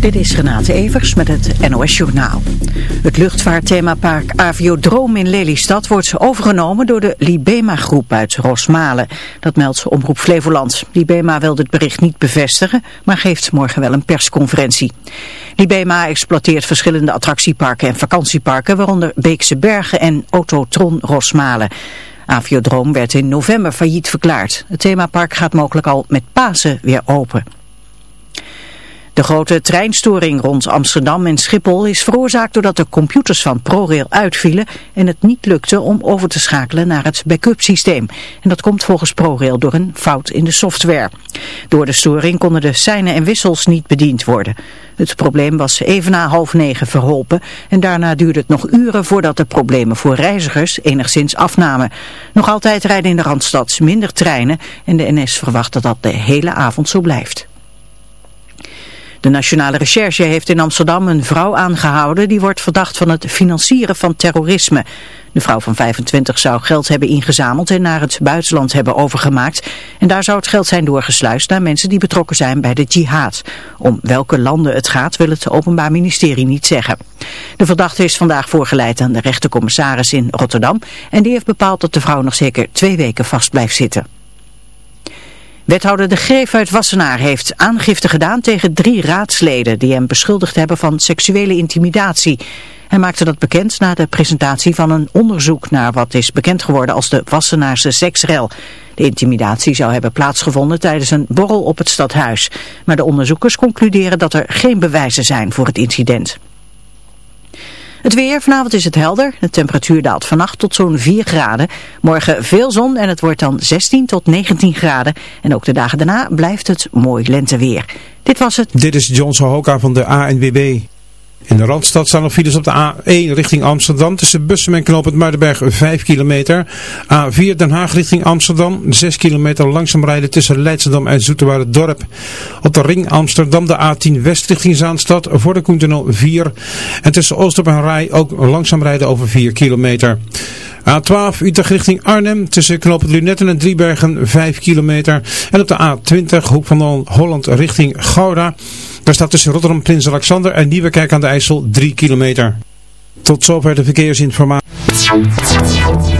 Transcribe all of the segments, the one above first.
Dit is Renate Evers met het NOS Journaal. Het luchtvaartthemapark Aviodroom in Lelystad wordt overgenomen door de Libema-groep uit Rosmalen. Dat meldt Omroep Flevoland. Libema wil dit bericht niet bevestigen, maar geeft morgen wel een persconferentie. Libema exploiteert verschillende attractieparken en vakantieparken, waaronder Beekse Bergen en Autotron Rosmalen. Aviodroom werd in november failliet verklaard. Het themapark gaat mogelijk al met Pasen weer open. De grote treinstoring rond Amsterdam en Schiphol is veroorzaakt doordat de computers van ProRail uitvielen en het niet lukte om over te schakelen naar het backup systeem. En dat komt volgens ProRail door een fout in de software. Door de storing konden de seinen en wissels niet bediend worden. Het probleem was even na half negen verholpen en daarna duurde het nog uren voordat de problemen voor reizigers enigszins afnamen. Nog altijd rijden in de Randstad minder treinen en de NS verwacht dat dat de hele avond zo blijft. De Nationale Recherche heeft in Amsterdam een vrouw aangehouden die wordt verdacht van het financieren van terrorisme. De vrouw van 25 zou geld hebben ingezameld en naar het buitenland hebben overgemaakt. En daar zou het geld zijn doorgesluist naar mensen die betrokken zijn bij de jihad. Om welke landen het gaat wil het Openbaar Ministerie niet zeggen. De verdachte is vandaag voorgeleid aan de rechtercommissaris in Rotterdam. En die heeft bepaald dat de vrouw nog zeker twee weken vast blijft zitten. Wethouder De Greef uit Wassenaar heeft aangifte gedaan tegen drie raadsleden die hem beschuldigd hebben van seksuele intimidatie. Hij maakte dat bekend na de presentatie van een onderzoek naar wat is bekend geworden als de Wassenaarse seksrel. De intimidatie zou hebben plaatsgevonden tijdens een borrel op het stadhuis. Maar de onderzoekers concluderen dat er geen bewijzen zijn voor het incident. Het weer, vanavond is het helder. De temperatuur daalt vannacht tot zo'n 4 graden. Morgen veel zon en het wordt dan 16 tot 19 graden. En ook de dagen daarna blijft het mooi lenteweer. Dit was het. Dit is John Sohoka van de ANWB. In de Randstad staan nog files op de A1 richting Amsterdam. Tussen Bussum en Knoop het Muidenberg 5 kilometer. A4 Den Haag richting Amsterdam. 6 kilometer langzaam rijden tussen Leidschendam en Dorp. Op de ring Amsterdam de A10 West richting Zaanstad. Voor de Koentunnel 4. En tussen Oostop en Rij ook langzaam rijden over 4 kilometer. A12 Utrecht richting Arnhem tussen Knoop Lunetten en Driebergen 5 kilometer. En op de A20 Hoek van Holland richting Gouda. Daar staat tussen Rotterdam, Prins Alexander en Nieuwekerk aan de IJssel 3 kilometer. Tot zover de verkeersinformatie.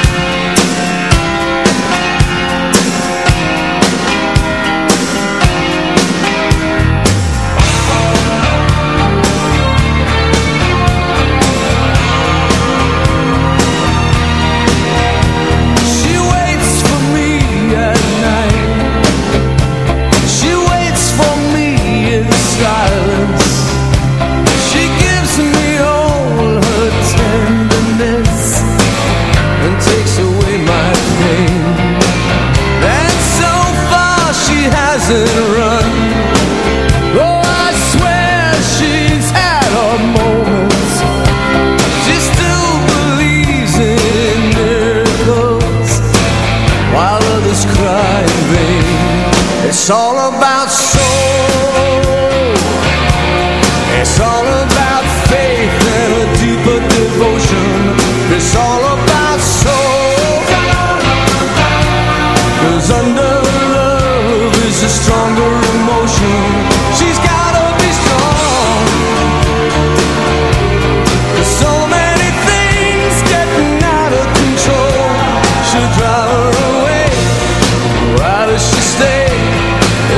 Why does she stay?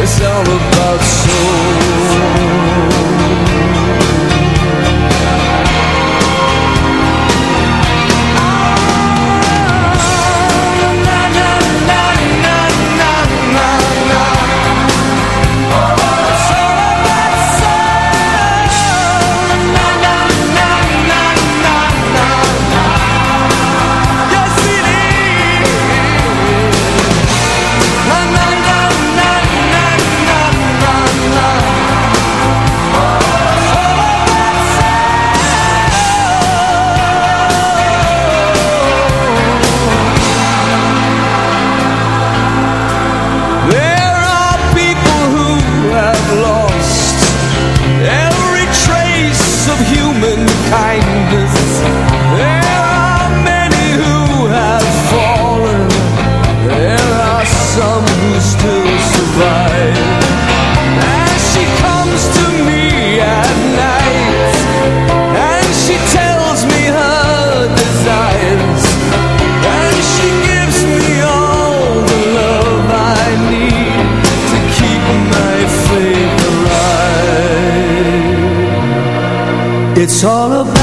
It's all about soul It's all about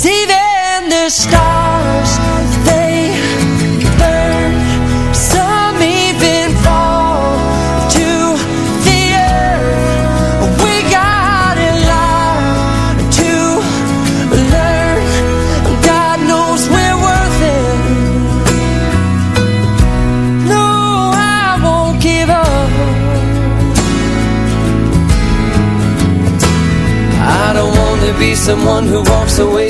'Cause even the stars, they burn. Some even fall to the earth. We got a lot to learn. God knows we're worth it. No, I won't give up. I don't want to be someone who walks away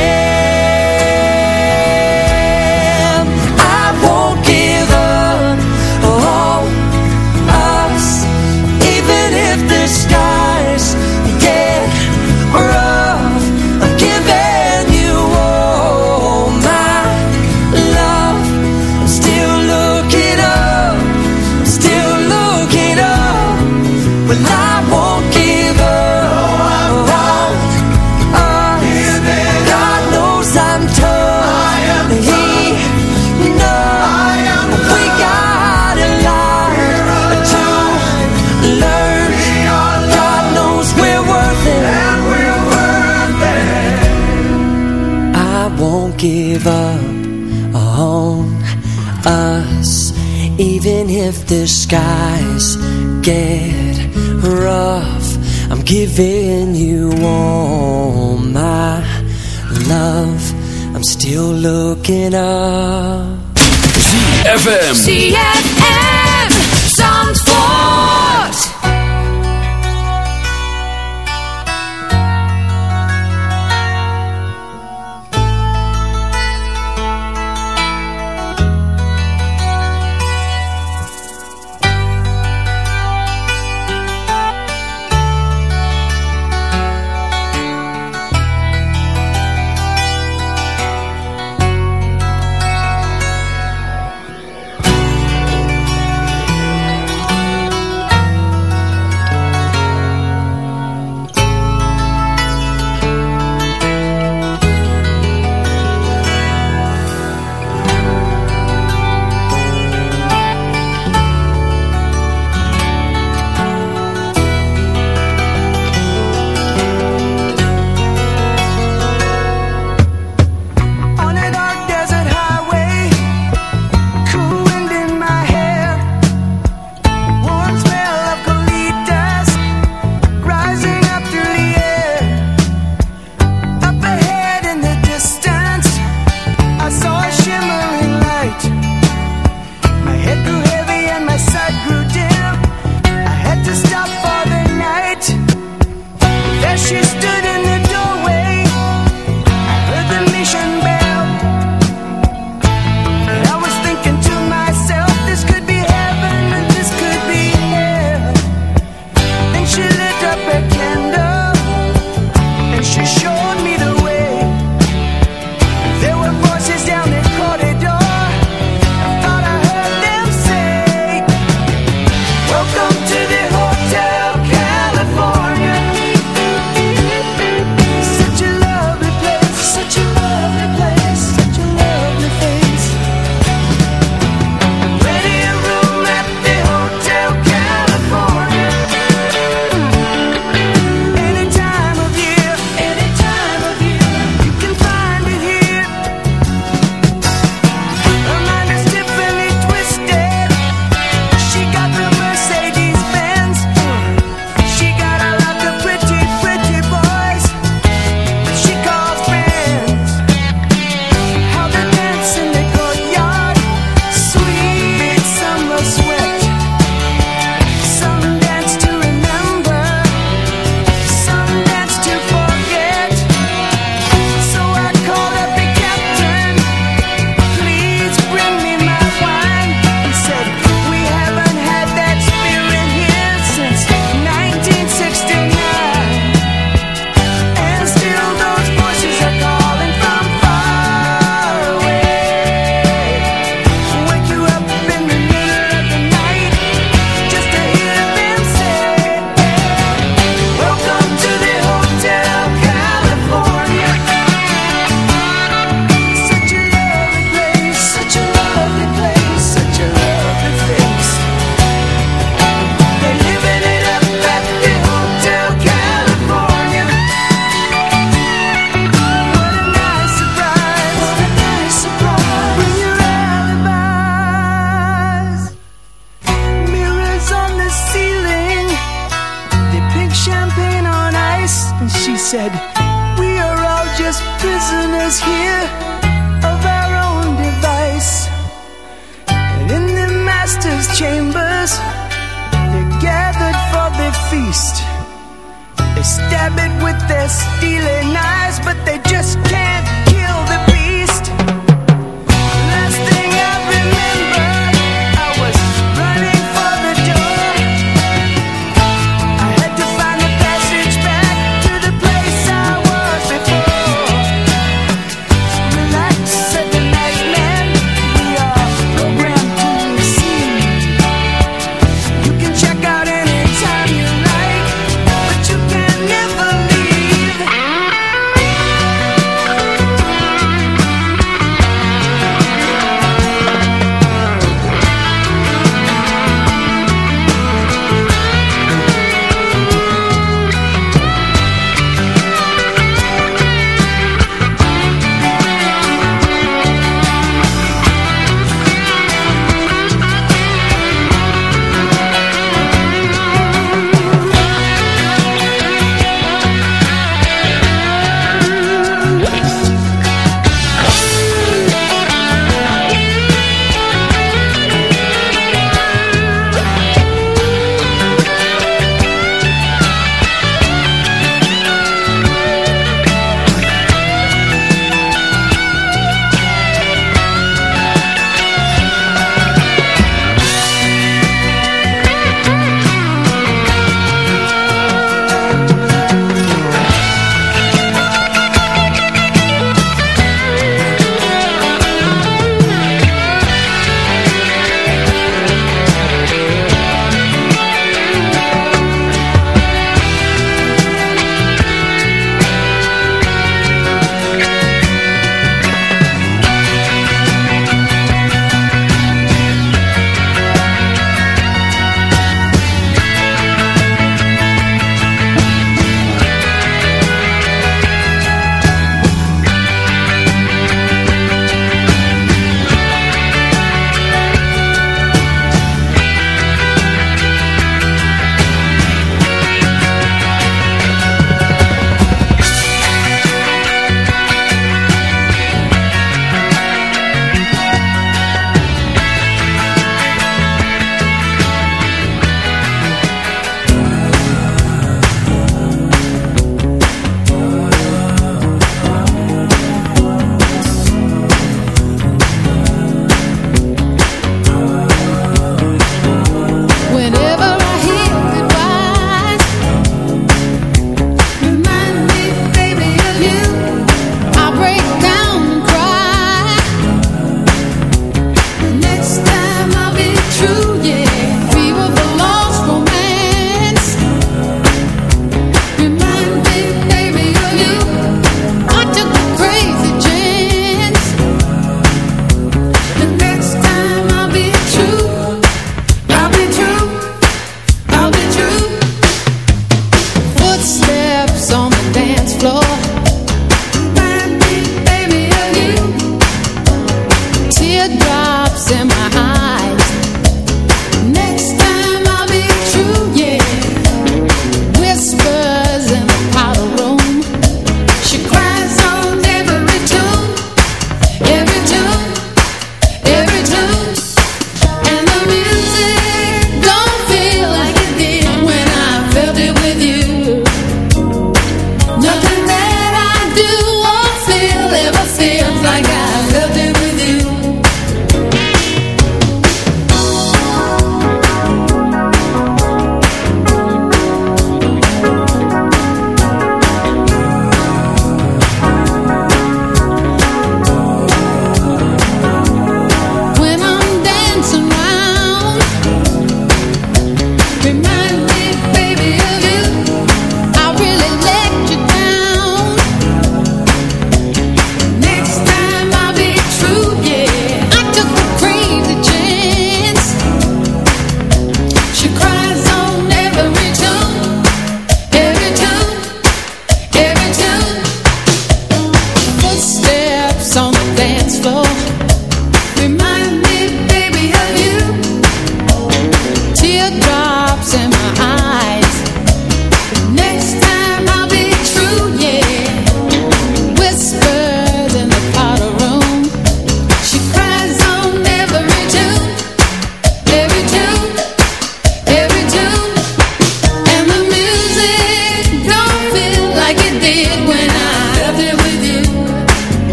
Looking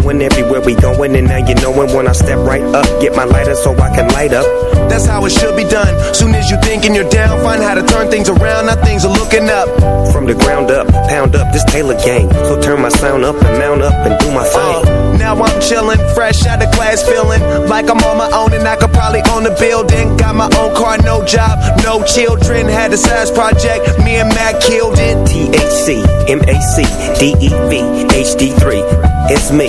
Blowing everywhere we going, and now you knowin' when I step right up. Get my lighter so I can light up. That's how it should be done. Soon as you thinking you're down, find how to turn things around. Now things are looking up. From the ground up, pound up this Taylor gang. So turn my sound up and mount up and do my thing. Uh, now I'm chillin', fresh out of class, feeling like I'm on my own and I could probably own a building. Got my own car, no job, no children. Had a size project, me and Mac killed it. THC, MAC, DEV, HD3. It's me,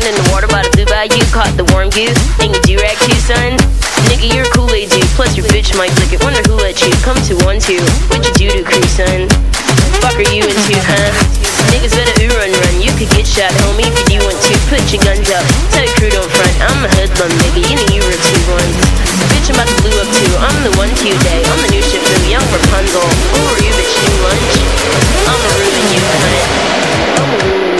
Cock in the water by the blue bayou. Caught the warm goose. And you do rag too, son. Nigga, you're a Kool-Aid dude. Plus your bitch might lick it. Wonder who let you come to one two. What you do to crew, son? Fuck are you into, huh? Niggas better ooh run run. You could get shot, homie, if you want to. Put your guns up. Tell your crew don't front. I'm a hoodlum, nigga. You know you were two ones. Bitch, I'm about to blue up too. I'm the one to day. I'm the new ship new young Rapunzel. Who are you, bitch? New lunch? I'ma ruin you, cunt. Ayo,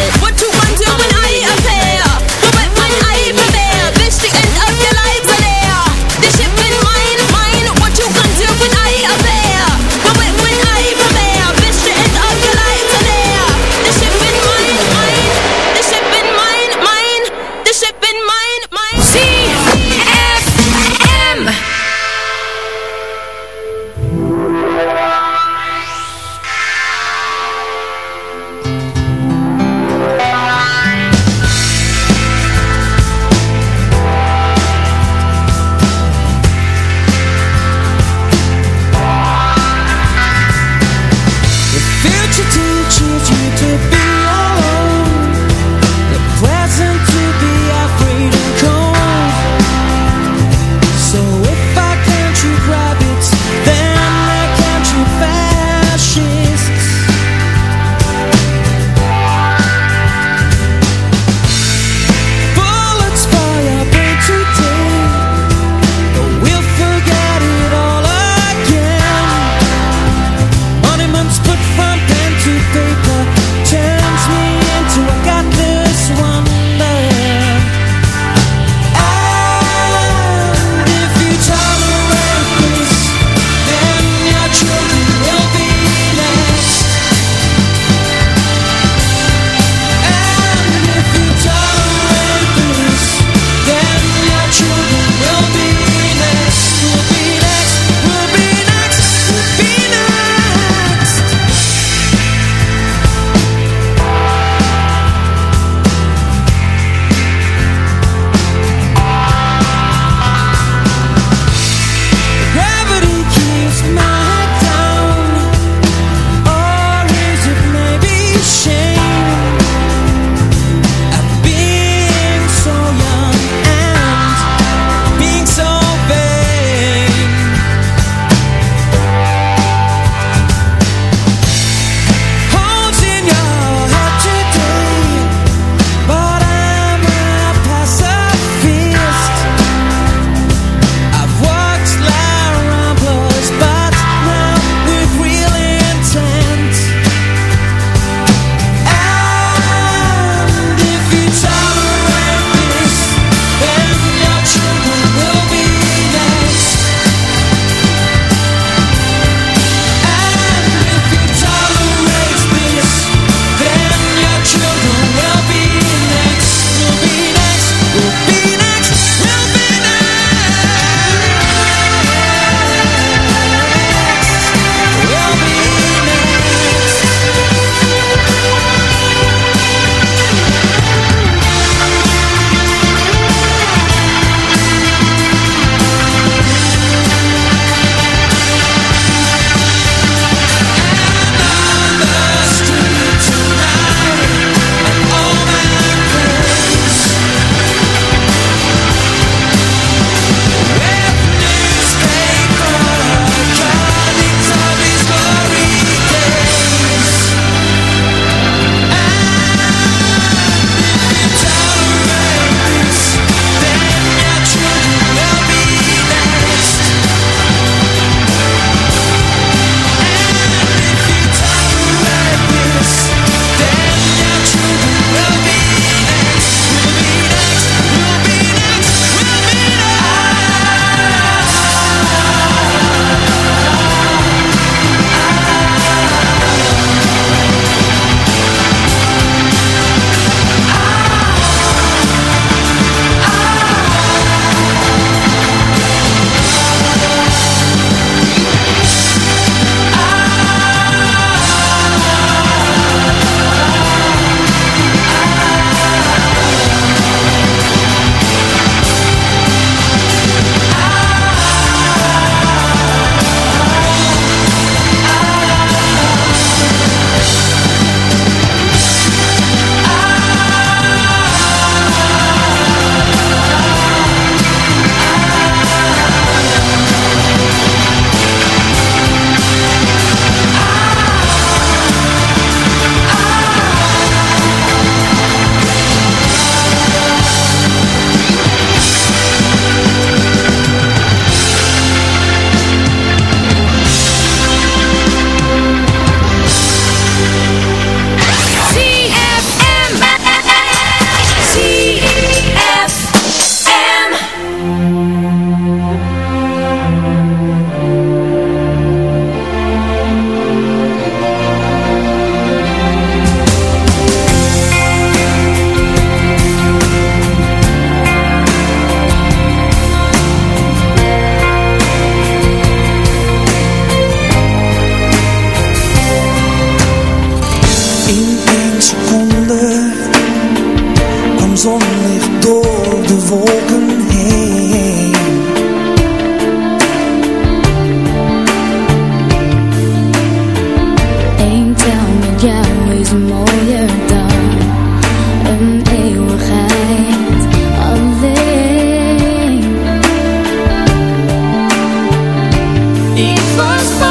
just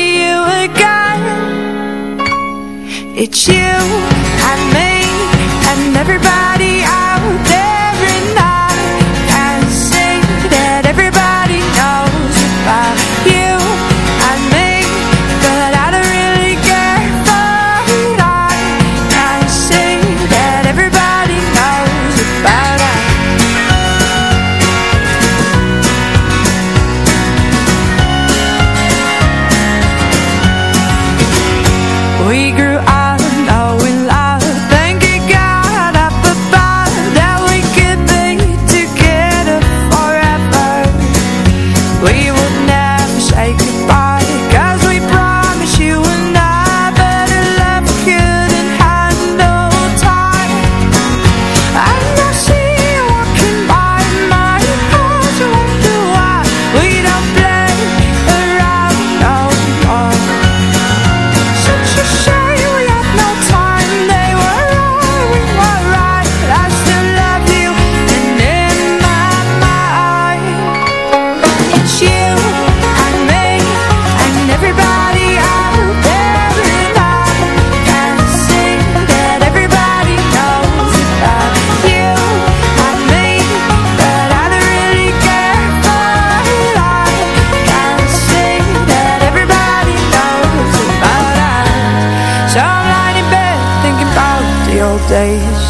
It's you. days.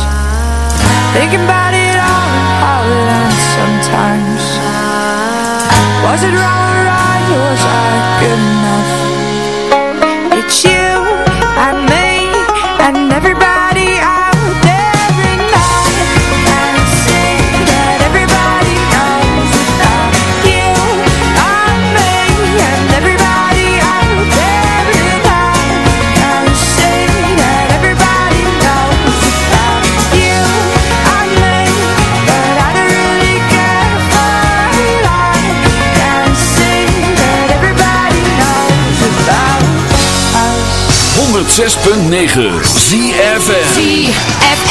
Thinking about 106.9 ZFM ZFM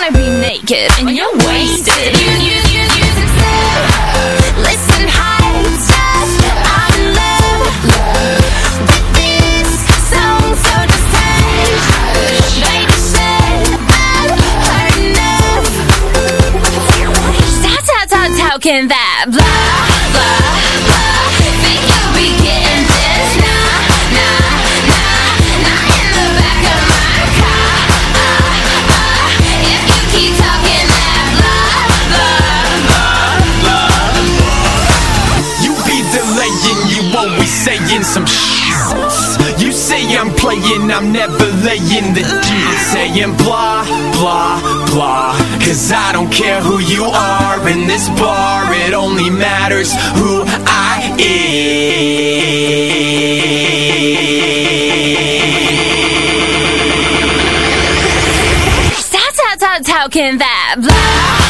wanna be naked and you're wasted. Listen, high stuff. I'm in love, with this song, so just hush. Baby said I've heard enough. How, how, how, how that blah blah blah? playing, I'm never laying the deal. Saying blah, blah, blah. Cause I don't care who you are in this bar, it only matters who I am. Stop, stop, stop can that blah.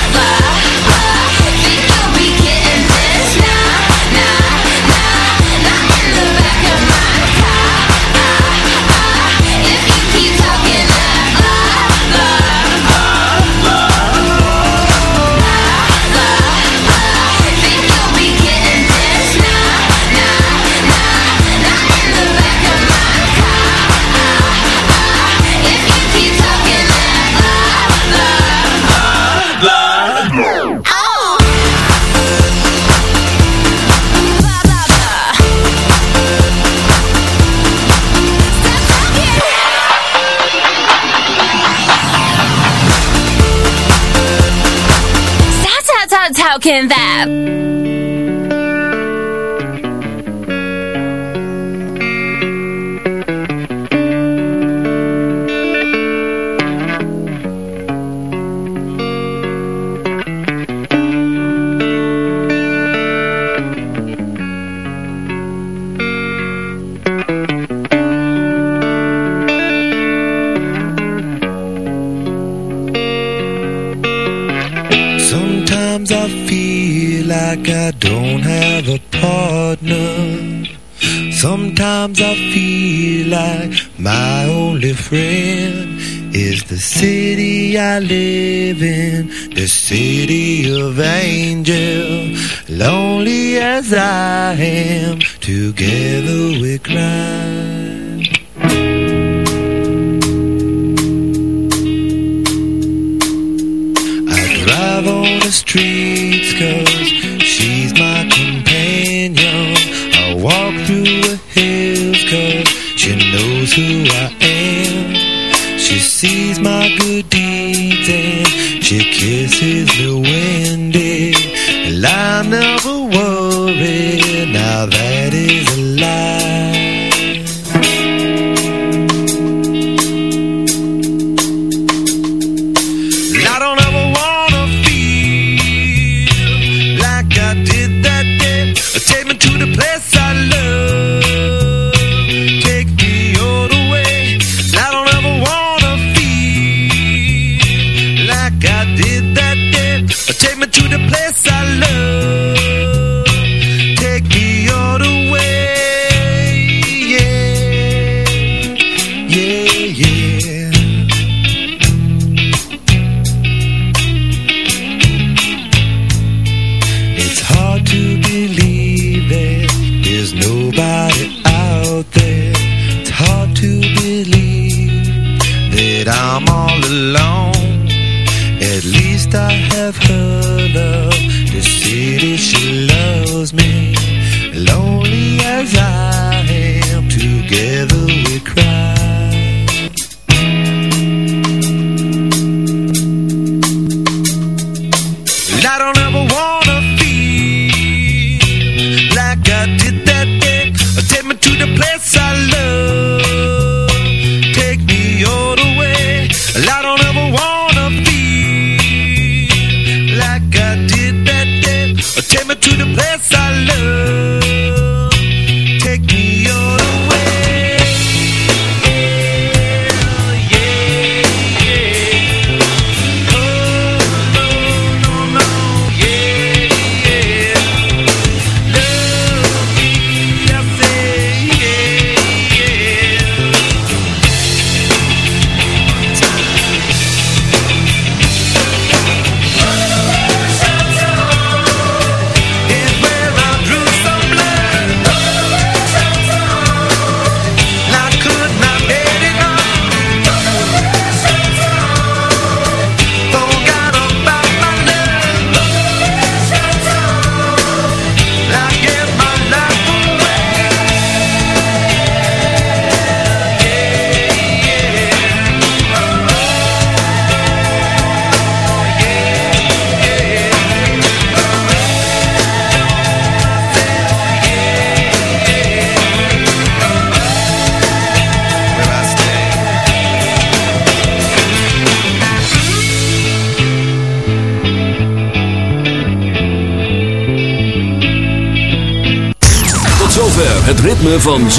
can vibe. Sometimes I feel like my only friend is the city I live in, the city of angels. Lonely as I am, together we cry. drive on the streets cause she's my companion I walk she knows who I am. She sees my good deeds and she kisses the wind. And I never worry